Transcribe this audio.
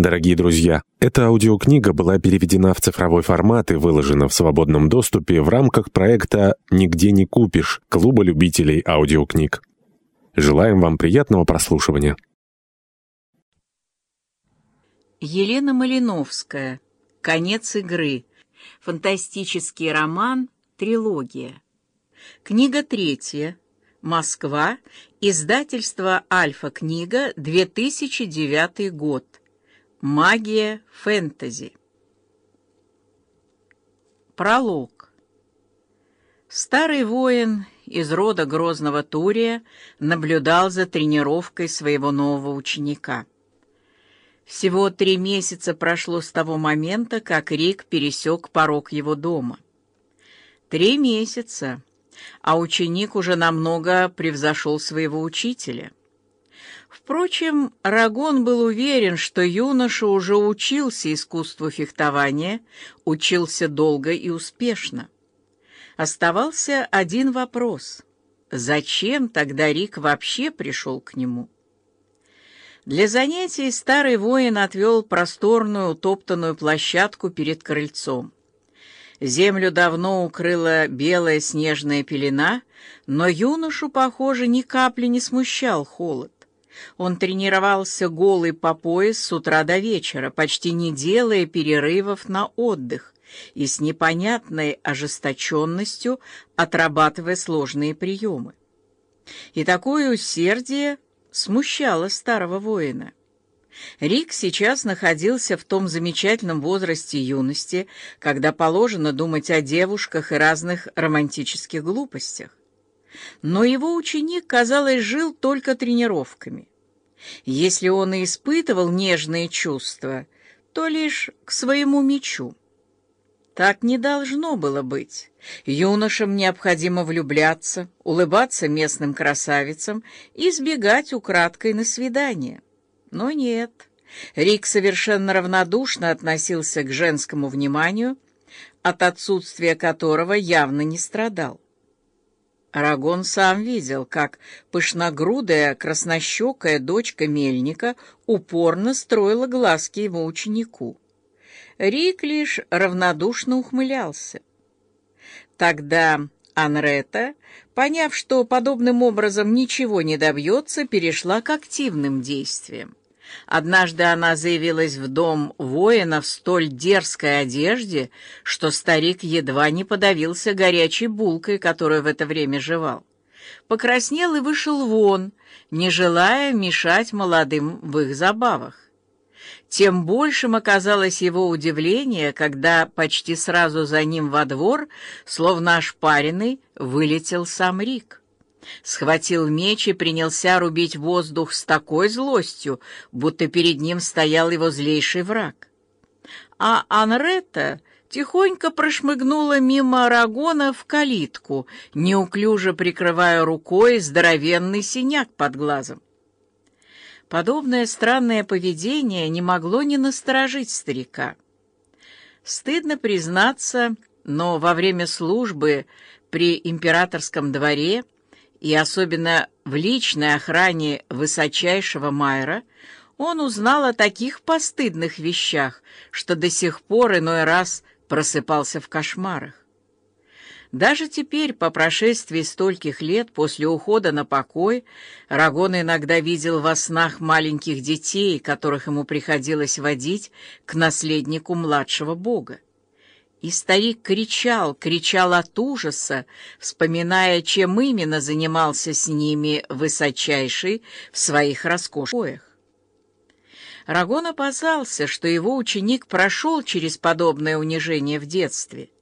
Дорогие друзья, эта аудиокнига была переведена в цифровой формат и выложена в свободном доступе в рамках проекта «Нигде не купишь» Клуба любителей аудиокниг. Желаем вам приятного прослушивания. Елена Малиновская. Конец игры. Фантастический роман «Трилогия». Книга третья. Москва. Издательство «Альфа-книга», 2009 год. Магия фэнтези. Пролог. Старый воин из рода Грозного Турия наблюдал за тренировкой своего нового ученика. Всего три месяца прошло с того момента, как Рик пересек порог его дома. Три месяца, а ученик уже намного превзошел своего учителя — Впрочем, Рагон был уверен, что юноша уже учился искусству фехтования, учился долго и успешно. Оставался один вопрос. Зачем тогда Рик вообще пришел к нему? Для занятий старый воин отвел просторную утоптанную площадку перед крыльцом. Землю давно укрыла белая снежная пелена, но юношу, похоже, ни капли не смущал холод. Он тренировался голый по пояс с утра до вечера, почти не делая перерывов на отдых и с непонятной ожесточенностью отрабатывая сложные приемы. И такое усердие смущало старого воина. Рик сейчас находился в том замечательном возрасте юности, когда положено думать о девушках и разных романтических глупостях. Но его ученик, казалось, жил только тренировками. Если он и испытывал нежные чувства, то лишь к своему мечу. Так не должно было быть. Юношам необходимо влюбляться, улыбаться местным красавицам и сбегать украдкой на свидание. Но нет. Рик совершенно равнодушно относился к женскому вниманию, от отсутствия которого явно не страдал. Арагон сам видел, как пышногрудая, краснощекая дочка мельника упорно строила глазки его ученику. Рик лишь равнодушно ухмылялся. Тогда Анрета, поняв, что подобным образом ничего не добьется, перешла к активным действиям. Однажды она заявилась в дом воина в столь дерзкой одежде, что старик едва не подавился горячей булкой, которую в это время жевал. Покраснел и вышел вон, не желая мешать молодым в их забавах. Тем большим оказалось его удивление, когда почти сразу за ним во двор, словно ошпаренный, вылетел сам Рик схватил меч и принялся рубить воздух с такой злостью, будто перед ним стоял его злейший враг. А Анретта тихонько прошмыгнула мимо Арагона в калитку, неуклюже прикрывая рукой здоровенный синяк под глазом. Подобное странное поведение не могло не насторожить старика. Стыдно признаться, но во время службы при императорском дворе и особенно в личной охране высочайшего Майра, он узнал о таких постыдных вещах, что до сих пор иной раз просыпался в кошмарах. Даже теперь, по прошествии стольких лет после ухода на покой, Рагон иногда видел во снах маленьких детей, которых ему приходилось водить к наследнику младшего бога. И старик кричал, кричал от ужаса, вспоминая, чем именно занимался с ними высочайший в своих роскошных. Рагон опасался, что его ученик прошел через подобное унижение в детстве —